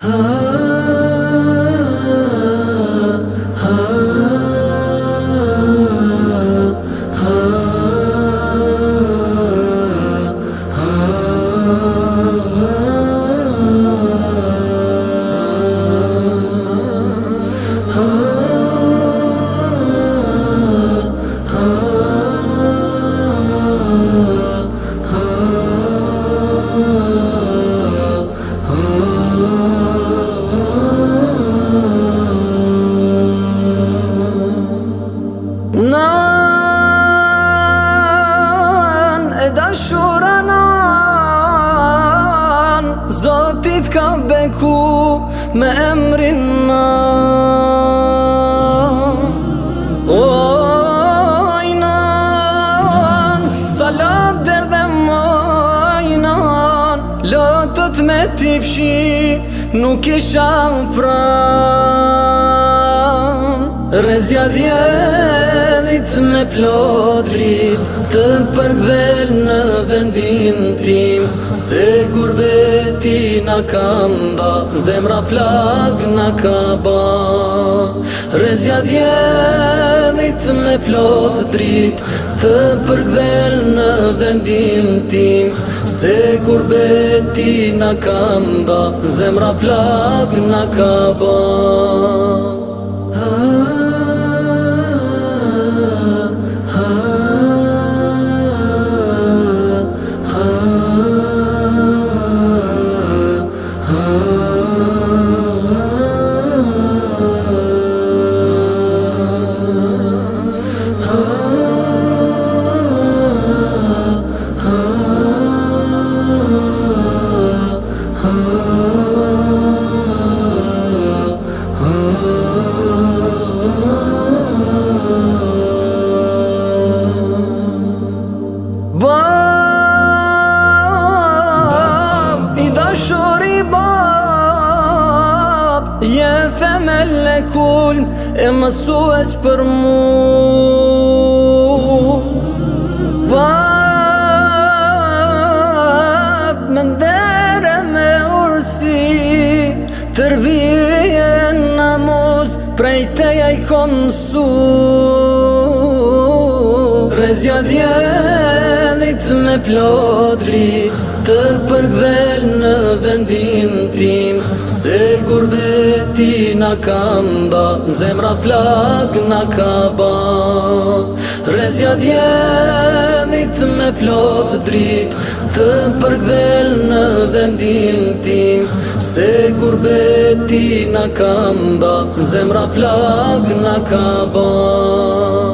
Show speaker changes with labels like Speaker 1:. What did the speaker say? Speaker 1: Oh.
Speaker 2: me emrin na Ojnan, salat dër dhe mojnan Lotët me t'i fshi nuk isha u pran Rezja dhjet me plodri Të përvel në vendin tim Se kur beti në kanda Zemra plak në kaba Rezja djelit me plodri Të përvel në vendin tim Se kur beti në kanda Zemra plak në kaba kulm E mësues për mu Bab Më ndere me ursi Tërbije në namuz Prej të jaj konsu Rezja djelit me plodri Të përvel në vendin tim Se kur bërë ti në kanda, zemra plak në kaba Rezja djenit me plot drit, të përgdhel në vendin tim Se kur beti në kanda, zemra plak në kaba